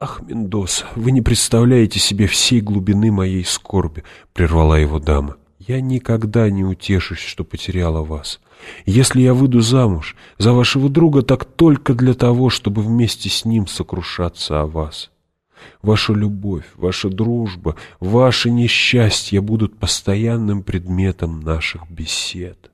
«Ах, Мендоса, вы не представляете себе всей глубины моей скорби», — прервала его дама. «Я никогда не утешусь, что потеряла вас. Если я выйду замуж за вашего друга, так только для того, чтобы вместе с ним сокрушаться о вас. Ваша любовь, ваша дружба, ваше несчастье будут постоянным предметом наших бесед».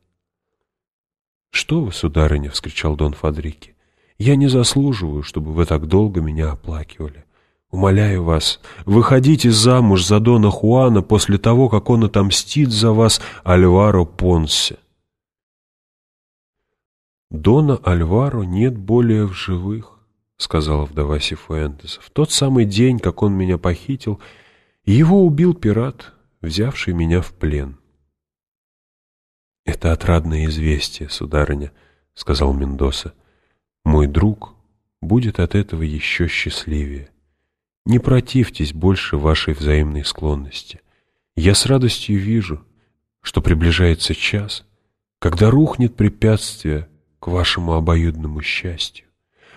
«Что вы, сударыня!» — вскричал Дон Фадрики. Я не заслуживаю, чтобы вы так долго меня оплакивали. Умоляю вас, выходите замуж за Дона Хуана после того, как он отомстит за вас Альваро Понсе. Дона Альваро нет более в живых, сказала вдова Сифуэнтеса. В тот самый день, как он меня похитил, его убил пират, взявший меня в плен. «Это отрадное известие, сударыня», — сказал Мендоса. Мой друг будет от этого еще счастливее. Не противьтесь больше вашей взаимной склонности. Я с радостью вижу, что приближается час, когда рухнет препятствие к вашему обоюдному счастью.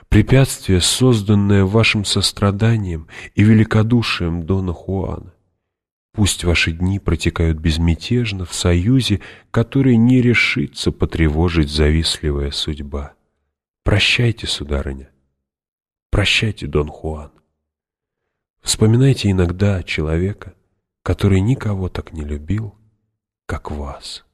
Препятствие, созданное вашим состраданием и великодушием Дона Хуана. Пусть ваши дни протекают безмятежно в союзе, который не решится потревожить завистливая судьба. Прощайте, сударыня. Прощайте, Дон Хуан. Вспоминайте иногда человека, который никого так не любил, как вас.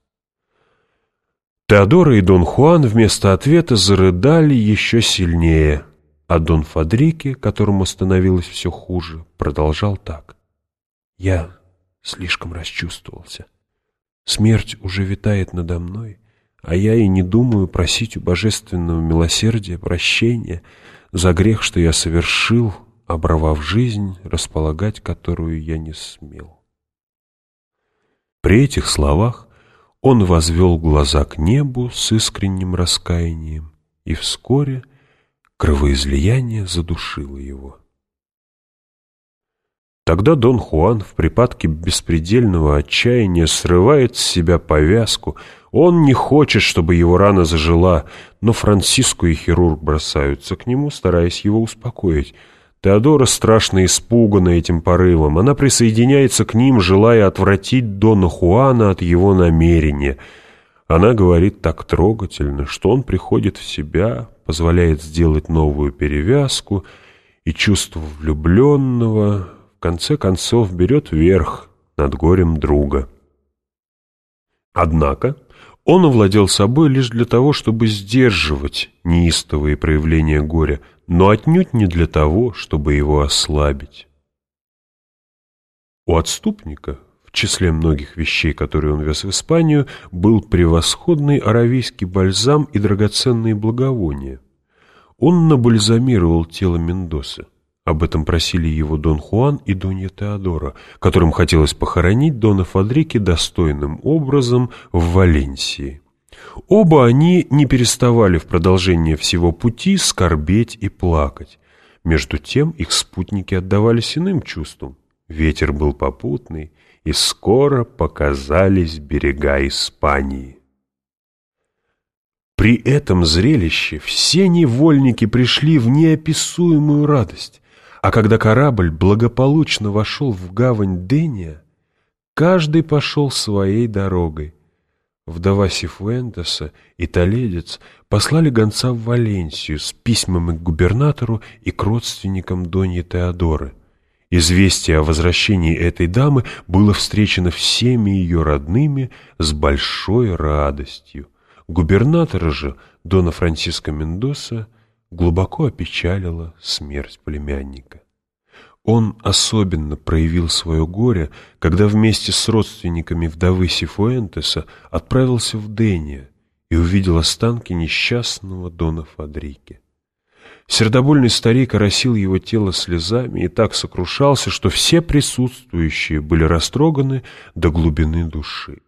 Теодора и Дон Хуан вместо ответа зарыдали еще сильнее, а Дон Фадрике, которому становилось все хуже, продолжал так. «Я слишком расчувствовался. Смерть уже витает надо мной, а я и не думаю просить у божественного милосердия прощения за грех, что я совершил, оборвав жизнь, располагать которую я не смел. При этих словах он возвел глаза к небу с искренним раскаянием, и вскоре кровоизлияние задушило его. Тогда Дон Хуан в припадке беспредельного отчаяния срывает с себя повязку, он не хочет, чтобы его рана зажила, но Франциско и хирург бросаются к нему, стараясь его успокоить. Теодора страшно испугана этим порывом. Она присоединяется к ним, желая отвратить Дона Хуана от его намерения. Она говорит так трогательно, что он приходит в себя, позволяет сделать новую перевязку, и чувство влюбленного конце концов берет верх над горем друга. Однако он овладел собой лишь для того, чтобы сдерживать неистовые проявления горя, но отнюдь не для того, чтобы его ослабить. У отступника, в числе многих вещей, которые он вез в Испанию, был превосходный аравийский бальзам и драгоценные благовония. Он набальзамировал тело Мендосы. Об этом просили его Дон Хуан и Донья Теодора, которым хотелось похоронить Дона Фадрики достойным образом в Валенсии. Оба они не переставали в продолжение всего пути скорбеть и плакать. Между тем их спутники отдавались иным чувствам. Ветер был попутный, и скоро показались берега Испании. При этом зрелище все невольники пришли в неописуемую радость. А когда корабль благополучно вошел в гавань Дения, каждый пошел своей дорогой. Вдова Сифуэнтеса и Толедец послали гонца в Валенсию с письмами к губернатору и к родственникам Доньи Теодоры. Известие о возвращении этой дамы было встречено всеми ее родными с большой радостью. Губернатора же, Дона Франциско Мендоса, глубоко опечалила смерть племянника. Он особенно проявил свое горе, когда вместе с родственниками вдовы Сифуэнтеса отправился в Дения и увидел останки несчастного Дона Фадрике. Сердобольный старик оросил его тело слезами и так сокрушался, что все присутствующие были растроганы до глубины души.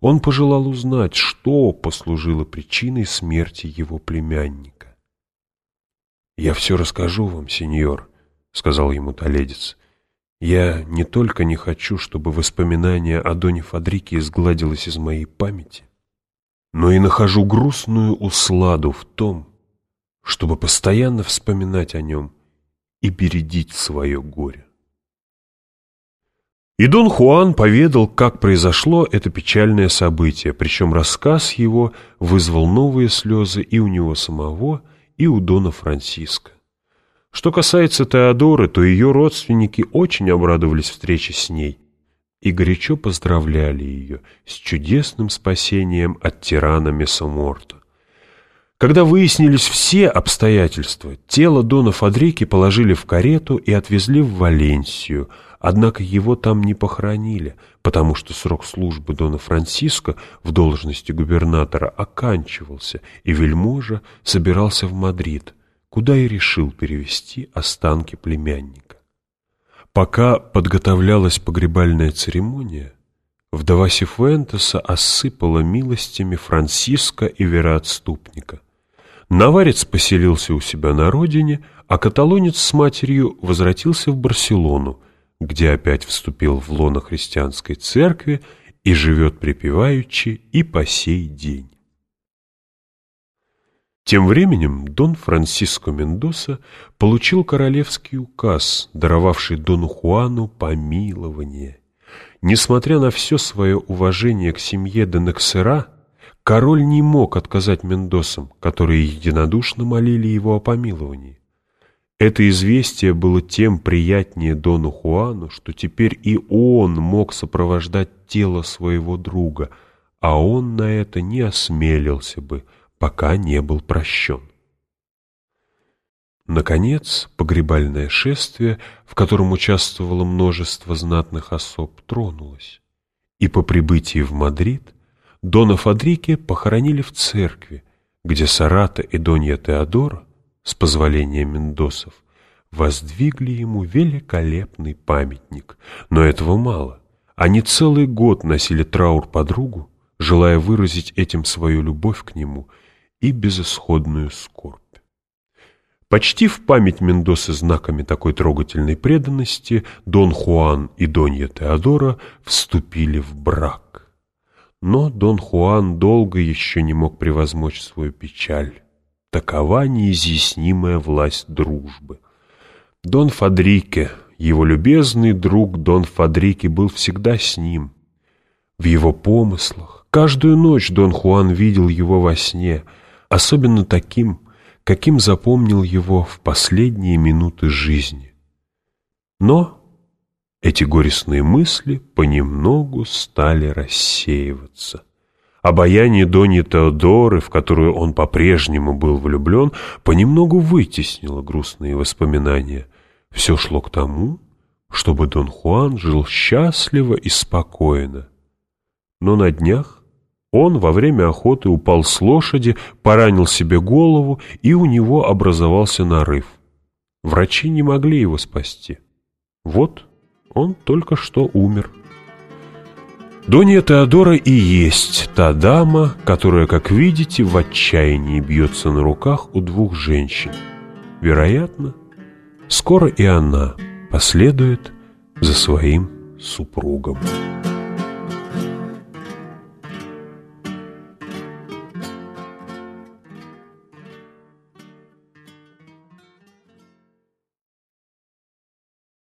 Он пожелал узнать, что послужило причиной смерти его племянника. «Я все расскажу вам, сеньор», — сказал ему Толедец. «Я не только не хочу, чтобы воспоминание о Доне Фадрике изгладилось из моей памяти, но и нахожу грустную усладу в том, чтобы постоянно вспоминать о нем и бередить свое горе. И Дон Хуан поведал, как произошло это печальное событие, причем рассказ его вызвал новые слезы и у него самого, и у Дона Франциска. Что касается Теодоры, то ее родственники очень обрадовались встрече с ней и горячо поздравляли ее с чудесным спасением от тирана Месоморта. Когда выяснились все обстоятельства, тело Дона Фадрики положили в карету и отвезли в Валенсию, однако его там не похоронили, потому что срок службы Дона Франциско в должности губернатора оканчивался, и вельможа собирался в Мадрид, куда и решил перевести останки племянника. Пока подготовлялась погребальная церемония, вдова Сифуэнтеса осыпала милостями Франциска и вероотступника – Наварец поселился у себя на родине, а каталонец с матерью возвратился в Барселону, где опять вступил в лоно христианской церкви и живет припеваючи и по сей день. Тем временем Дон Франсиско Мендоса получил королевский указ, даровавший Дону Хуану помилование. Несмотря на все свое уважение к семье Денексера, Король не мог отказать Мендосам, которые единодушно молили его о помиловании. Это известие было тем приятнее Дону Хуану, что теперь и он мог сопровождать тело своего друга, а он на это не осмелился бы, пока не был прощен. Наконец, погребальное шествие, в котором участвовало множество знатных особ, тронулось, и по прибытии в Мадрид – Дона Фадрике похоронили в церкви, где Сарата и Донья Теодора, с позволения Мендосов, воздвигли ему великолепный памятник. Но этого мало. Они целый год носили траур подругу, желая выразить этим свою любовь к нему и безысходную скорбь. Почти в память Мендосы знаками такой трогательной преданности Дон Хуан и Донья Теодора вступили в брак. Но Дон Хуан долго еще не мог превозмочь свою печаль. Такова неизъяснимая власть дружбы. Дон Фадрике, его любезный друг Дон Фадрике, был всегда с ним. В его помыслах каждую ночь Дон Хуан видел его во сне, особенно таким, каким запомнил его в последние минуты жизни. Но эти горестные мысли понемногу стали рассеиваться. Обаяние Дони Теодоры, в которую он по-прежнему был влюблен, понемногу вытеснило грустные воспоминания. Все шло к тому, чтобы Дон Хуан жил счастливо и спокойно. Но на днях он во время охоты упал с лошади, поранил себе голову, и у него образовался нарыв. Врачи не могли его спасти. Вот он только что умер. Донья Теодора и есть та дама, которая, как видите, в отчаянии бьется на руках у двух женщин. Вероятно, скоро и она последует за своим супругом.